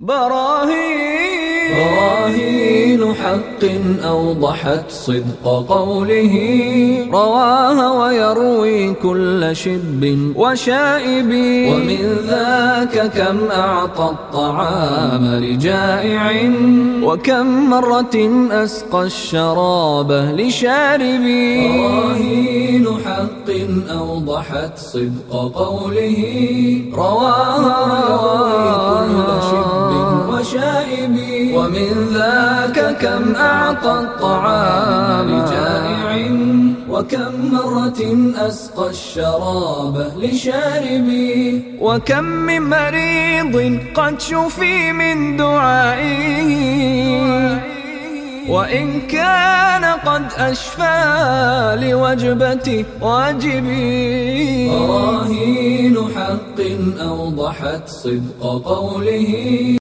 براهين. براهين حق أوضحت صدق قوله. رواها ويروي كل شب وشائب. ومن ذاك كم أعطى الطعام لجائع. وكم مرة أسقى الشراب لشارب. براهين حق أوضحت صدق قوله. رواها ومن ذاك كم أعطى الطعام جائع وكم مرة أسقى الشراب لشارب وكم من مريض قد شفي من دعائه وإن كان قد أشفى لوجبة واجبي براهين حق أوضحت صدق قوله.